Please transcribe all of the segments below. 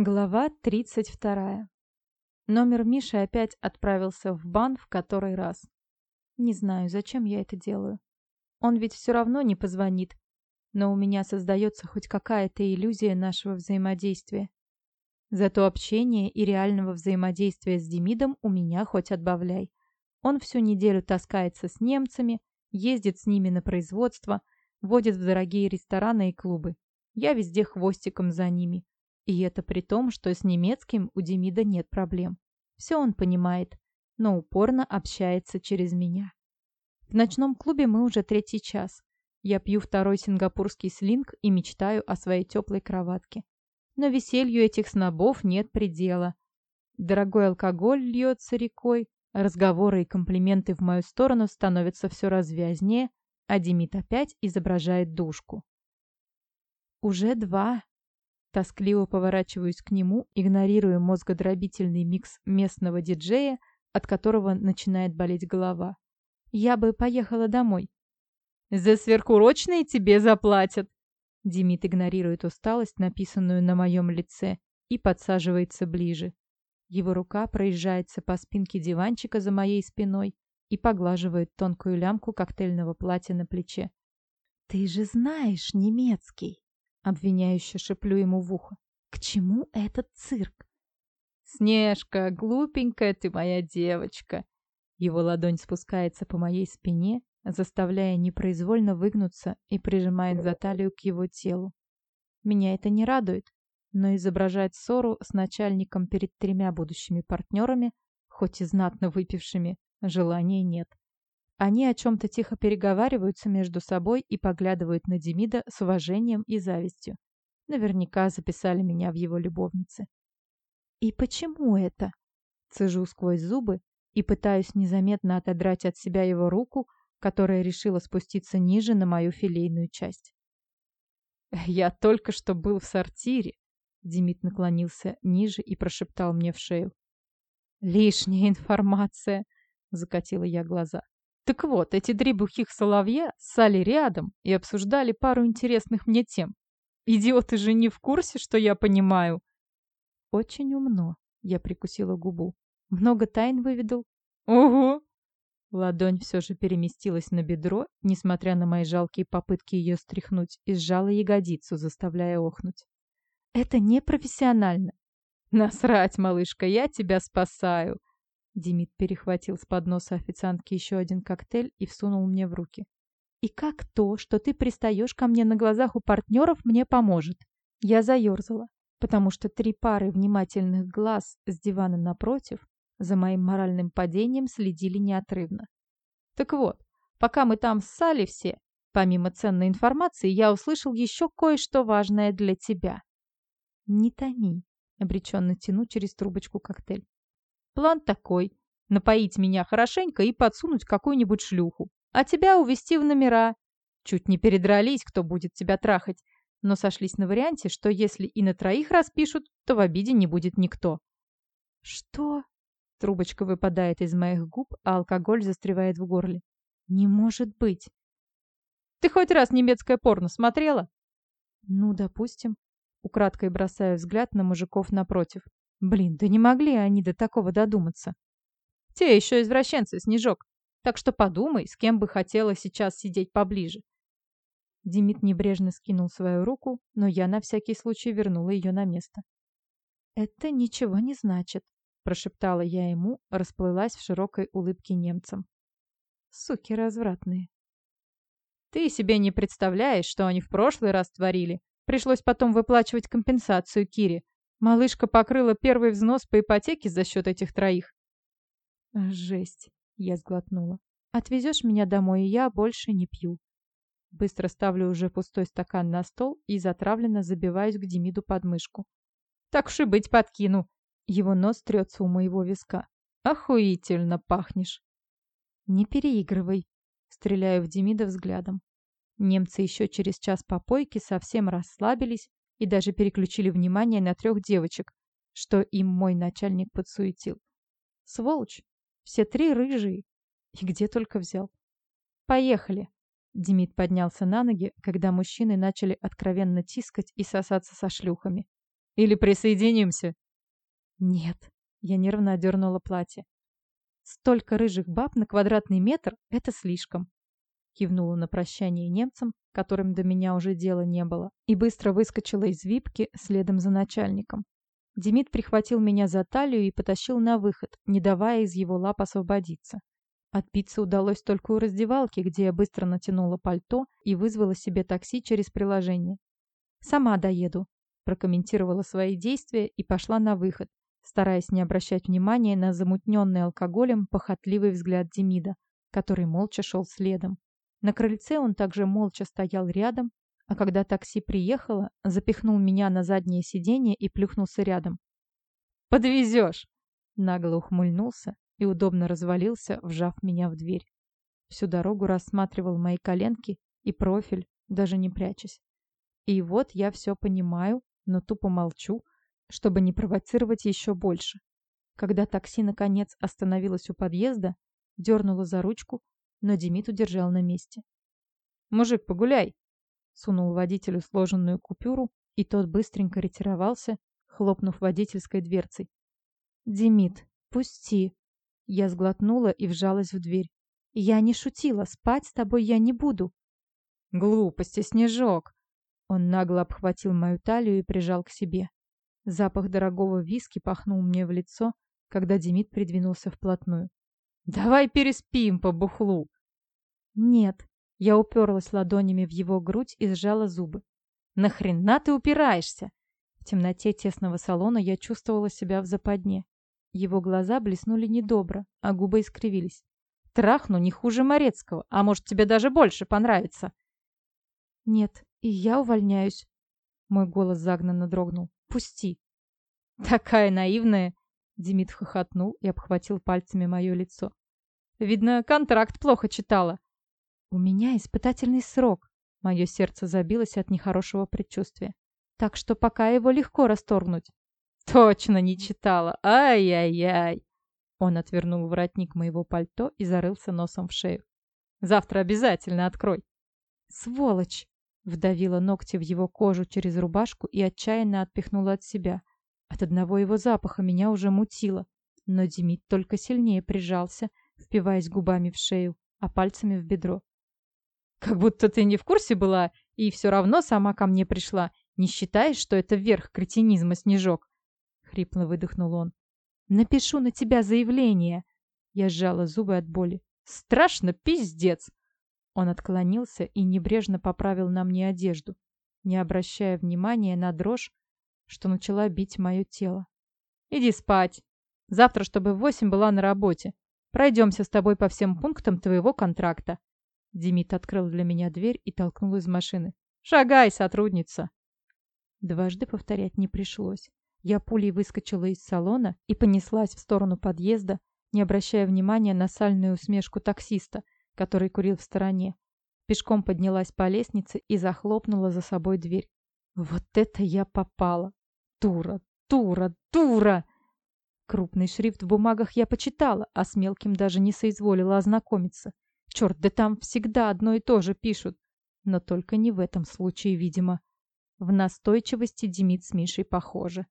Глава 32. Номер Миши опять отправился в бан в который раз. Не знаю, зачем я это делаю. Он ведь все равно не позвонит. Но у меня создается хоть какая-то иллюзия нашего взаимодействия. Зато общение и реального взаимодействия с Демидом у меня хоть отбавляй. Он всю неделю таскается с немцами, ездит с ними на производство, водит в дорогие рестораны и клубы. Я везде хвостиком за ними. И это при том, что с немецким у Демида нет проблем. Все он понимает, но упорно общается через меня. В ночном клубе мы уже третий час. Я пью второй сингапурский слинг и мечтаю о своей теплой кроватке. Но веселью этих снобов нет предела. Дорогой алкоголь льется рекой, разговоры и комплименты в мою сторону становятся все развязнее, а Демид опять изображает душку. «Уже два», Тоскливо поворачиваюсь к нему, игнорируя мозгодробительный микс местного диджея, от которого начинает болеть голова. Я бы поехала домой. «За сверхурочные тебе заплатят!» Демид игнорирует усталость, написанную на моем лице, и подсаживается ближе. Его рука проезжается по спинке диванчика за моей спиной и поглаживает тонкую лямку коктейльного платья на плече. «Ты же знаешь немецкий!» Обвиняюще шеплю ему в ухо. К чему этот цирк? Снежка, глупенькая ты моя девочка. Его ладонь спускается по моей спине, заставляя непроизвольно выгнуться и прижимает за талию к его телу. Меня это не радует, но изображать ссору с начальником перед тремя будущими партнерами, хоть и знатно выпившими, желания нет. Они о чем-то тихо переговариваются между собой и поглядывают на Демида с уважением и завистью. Наверняка записали меня в его любовнице. «И почему это?» Цежу сквозь зубы и пытаюсь незаметно отодрать от себя его руку, которая решила спуститься ниже на мою филейную часть. «Я только что был в сортире», — Демид наклонился ниже и прошептал мне в шею. «Лишняя информация», — закатила я глаза. Так вот, эти три бухих соловья ссали рядом и обсуждали пару интересных мне тем. Идиоты же не в курсе, что я понимаю. Очень умно, я прикусила губу. Много тайн выведал? Ого! Ладонь все же переместилась на бедро, несмотря на мои жалкие попытки ее стряхнуть, и сжала ягодицу, заставляя охнуть. Это непрофессионально. Насрать, малышка, я тебя спасаю. Демид перехватил с подноса официантки еще один коктейль и всунул мне в руки. «И как то, что ты пристаешь ко мне на глазах у партнеров, мне поможет?» Я заерзала, потому что три пары внимательных глаз с дивана напротив за моим моральным падением следили неотрывно. «Так вот, пока мы там ссали все, помимо ценной информации, я услышал еще кое-что важное для тебя». «Не томи», — обреченно тяну через трубочку коктейль. План такой — напоить меня хорошенько и подсунуть какую-нибудь шлюху, а тебя увести в номера. Чуть не передрались, кто будет тебя трахать, но сошлись на варианте, что если и на троих распишут, то в обиде не будет никто. «Что?» Трубочка выпадает из моих губ, а алкоголь застревает в горле. «Не может быть!» «Ты хоть раз немецкое порно смотрела?» «Ну, допустим». Украдкой бросаю взгляд на мужиков напротив. Блин, да не могли они до такого додуматься. Те еще извращенцы, Снежок. Так что подумай, с кем бы хотела сейчас сидеть поближе. Демид небрежно скинул свою руку, но я на всякий случай вернула ее на место. «Это ничего не значит», — прошептала я ему, расплылась в широкой улыбке немцам. «Суки развратные». «Ты себе не представляешь, что они в прошлый раз творили. Пришлось потом выплачивать компенсацию Кире. Малышка покрыла первый взнос по ипотеке за счет этих троих. Жесть, я сглотнула. Отвезешь меня домой, и я больше не пью. Быстро ставлю уже пустой стакан на стол и затравленно забиваюсь к Демиду под мышку. Так уж и быть подкину. Его нос трется у моего виска. Охуительно пахнешь. Не переигрывай. Стреляю в Демида взглядом. Немцы еще через час попойки совсем расслабились и даже переключили внимание на трех девочек, что им мой начальник подсуетил. Сволочь! Все три рыжие. И где только взял. Поехали. Демид поднялся на ноги, когда мужчины начали откровенно тискать и сосаться со шлюхами. Или присоединимся?» «Нет», — я нервно одернула платье. «Столько рыжих баб на квадратный метр — это слишком». Кивнула на прощание немцам, которым до меня уже дела не было, и быстро выскочила из випки следом за начальником. Демид прихватил меня за талию и потащил на выход, не давая из его лап освободиться. Отпиться удалось только у раздевалки, где я быстро натянула пальто и вызвала себе такси через приложение. «Сама доеду», – прокомментировала свои действия и пошла на выход, стараясь не обращать внимания на замутненный алкоголем похотливый взгляд Демида, который молча шел следом. На крыльце он также молча стоял рядом, а когда такси приехало, запихнул меня на заднее сиденье и плюхнулся рядом. «Подвезешь!» Нагло ухмыльнулся и удобно развалился, вжав меня в дверь. Всю дорогу рассматривал мои коленки и профиль, даже не прячась. И вот я все понимаю, но тупо молчу, чтобы не провоцировать еще больше. Когда такси наконец остановилось у подъезда, дернула за ручку, но Демид удержал на месте. «Мужик, погуляй!» Сунул водителю сложенную купюру, и тот быстренько ретировался, хлопнув водительской дверцей. «Демид, пусти!» Я сглотнула и вжалась в дверь. «Я не шутила, спать с тобой я не буду!» «Глупости, Снежок!» Он нагло обхватил мою талию и прижал к себе. Запах дорогого виски пахнул мне в лицо, когда Демид придвинулся вплотную. «Давай переспим по бухлу!» «Нет!» Я уперлась ладонями в его грудь и сжала зубы. «Нахрена ты упираешься?» В темноте тесного салона я чувствовала себя в западне. Его глаза блеснули недобро, а губы искривились. «Трахну не хуже Морецкого, а может, тебе даже больше понравится?» «Нет, и я увольняюсь». Мой голос загнанно дрогнул. «Пусти». «Такая наивная!» Демид хохотнул и обхватил пальцами мое лицо. «Видно, контракт плохо читала». «У меня испытательный срок». Мое сердце забилось от нехорошего предчувствия. «Так что пока его легко расторгнуть». «Точно не читала! Ай-яй-яй!» Он отвернул воротник моего пальто и зарылся носом в шею. «Завтра обязательно открой!» «Сволочь!» Вдавила ногти в его кожу через рубашку и отчаянно отпихнула от себя. От одного его запаха меня уже мутило. Но Демид только сильнее прижался, впиваясь губами в шею, а пальцами в бедро. Как будто ты не в курсе была и все равно сама ко мне пришла. Не считаешь, что это верх кретинизма, Снежок?» Хрипло выдохнул он. «Напишу на тебя заявление!» Я сжала зубы от боли. «Страшно, пиздец!» Он отклонился и небрежно поправил на мне одежду, не обращая внимания на дрожь, что начала бить мое тело. «Иди спать. Завтра, чтобы в восемь была на работе. Пройдемся с тобой по всем пунктам твоего контракта. Демид открыл для меня дверь и толкнул из машины. «Шагай, сотрудница!» Дважды повторять не пришлось. Я пулей выскочила из салона и понеслась в сторону подъезда, не обращая внимания на сальную усмешку таксиста, который курил в стороне. Пешком поднялась по лестнице и захлопнула за собой дверь. Вот это я попала! Дура, дура, дура! Крупный шрифт в бумагах я почитала, а с мелким даже не соизволила ознакомиться. Черт, да там всегда одно и то же пишут. Но только не в этом случае, видимо. В настойчивости Демид с Мишей похожи.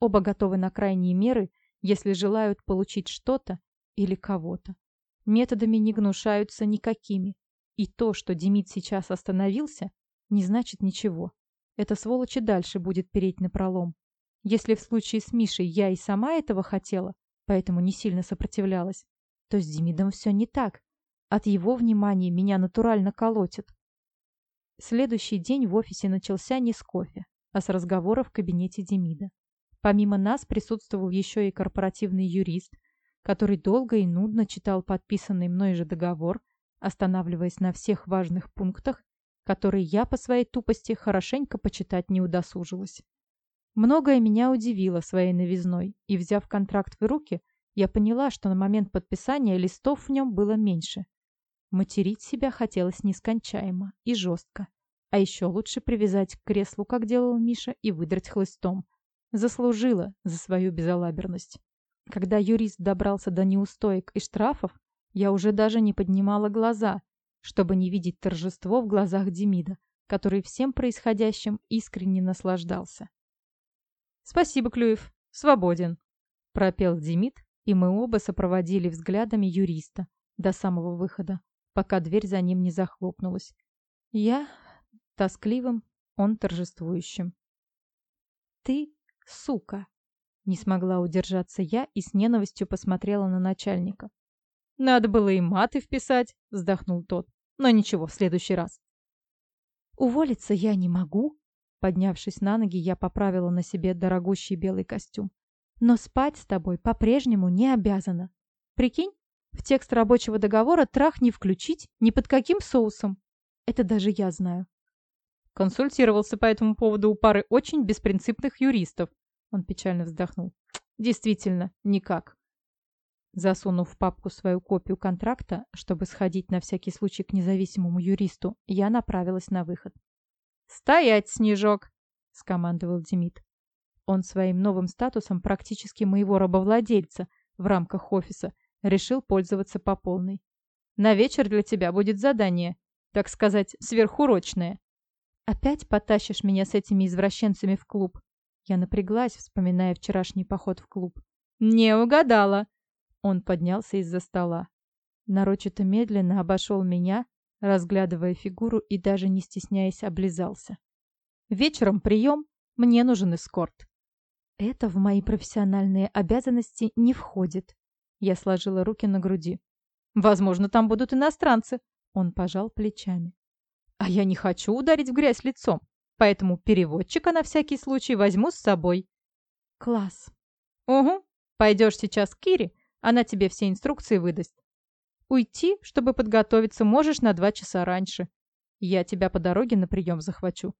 Оба готовы на крайние меры, если желают получить что-то или кого-то. Методами не гнушаются никакими. И то, что Демид сейчас остановился, не значит ничего. Эта сволочь и дальше будет переть на пролом. Если в случае с Мишей я и сама этого хотела, поэтому не сильно сопротивлялась, то с Демидом все не так. От его внимания меня натурально колотит. Следующий день в офисе начался не с кофе, а с разговора в кабинете Демида. Помимо нас присутствовал еще и корпоративный юрист, который долго и нудно читал подписанный мной же договор, останавливаясь на всех важных пунктах, которые я по своей тупости хорошенько почитать не удосужилась. Многое меня удивило своей новизной, и, взяв контракт в руки, я поняла, что на момент подписания листов в нем было меньше. Материть себя хотелось нескончаемо и жестко. А еще лучше привязать к креслу, как делал Миша, и выдрать хлыстом. Заслужила за свою безалаберность. Когда юрист добрался до неустоек и штрафов, я уже даже не поднимала глаза, чтобы не видеть торжество в глазах Демида, который всем происходящим искренне наслаждался. Спасибо, Клюев. Свободен. Пропел Демид, и мы оба сопроводили взглядами юриста до самого выхода, пока дверь за ним не захлопнулась. Я тоскливым, он торжествующим. «Ты сука!» Не смогла удержаться я и с ненавистью посмотрела на начальника. «Надо было и маты вписать», — вздохнул тот. «Но ничего, в следующий раз». «Уволиться я не могу», Поднявшись на ноги, я поправила на себе дорогущий белый костюм. Но спать с тобой по-прежнему не обязана. Прикинь, в текст рабочего договора трах не включить ни под каким соусом. Это даже я знаю. Консультировался по этому поводу у пары очень беспринципных юристов. Он печально вздохнул. Действительно, никак. Засунув в папку свою копию контракта, чтобы сходить на всякий случай к независимому юристу, я направилась на выход. «Стоять, Снежок!» — скомандовал Демид. Он своим новым статусом практически моего рабовладельца в рамках офиса решил пользоваться по полной. «На вечер для тебя будет задание, так сказать, сверхурочное. Опять потащишь меня с этими извращенцами в клуб?» Я напряглась, вспоминая вчерашний поход в клуб. «Не угадала!» Он поднялся из-за стола. Нарочито медленно обошел меня, разглядывая фигуру и даже не стесняясь облизался. «Вечером прием, мне нужен эскорт». «Это в мои профессиональные обязанности не входит». Я сложила руки на груди. «Возможно, там будут иностранцы». Он пожал плечами. «А я не хочу ударить в грязь лицом, поэтому переводчика на всякий случай возьму с собой». «Класс». «Угу. Пойдешь сейчас к Кире, она тебе все инструкции выдаст. Уйти, чтобы подготовиться, можешь на два часа раньше. Я тебя по дороге на прием захвачу.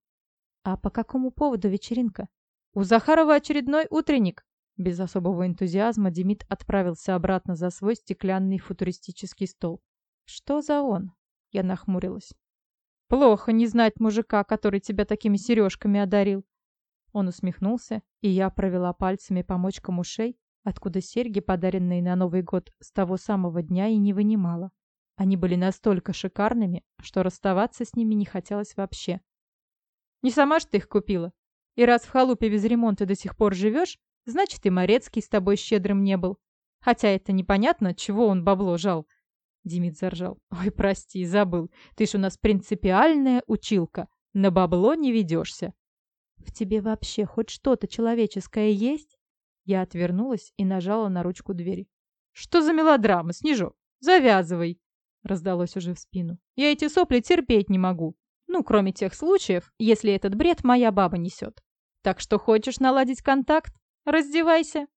А по какому поводу вечеринка? У Захарова очередной утренник. Без особого энтузиазма Демид отправился обратно за свой стеклянный футуристический стол. Что за он? Я нахмурилась. Плохо не знать мужика, который тебя такими сережками одарил. Он усмехнулся, и я провела пальцами по мочкам ушей, откуда серьги, подаренные на Новый год, с того самого дня и не вынимала. Они были настолько шикарными, что расставаться с ними не хотелось вообще. «Не сама ж ты их купила? И раз в халупе без ремонта до сих пор живешь, значит и Морецкий с тобой щедрым не был. Хотя это непонятно, чего он бабло жал». Демид заржал. «Ой, прости, забыл. Ты ж у нас принципиальная училка. На бабло не ведешься». «В тебе вообще хоть что-то человеческое есть?» Я отвернулась и нажала на ручку двери. «Что за мелодрама, Снежок? Завязывай!» Раздалось уже в спину. «Я эти сопли терпеть не могу. Ну, кроме тех случаев, если этот бред моя баба несет. Так что хочешь наладить контакт? Раздевайся!»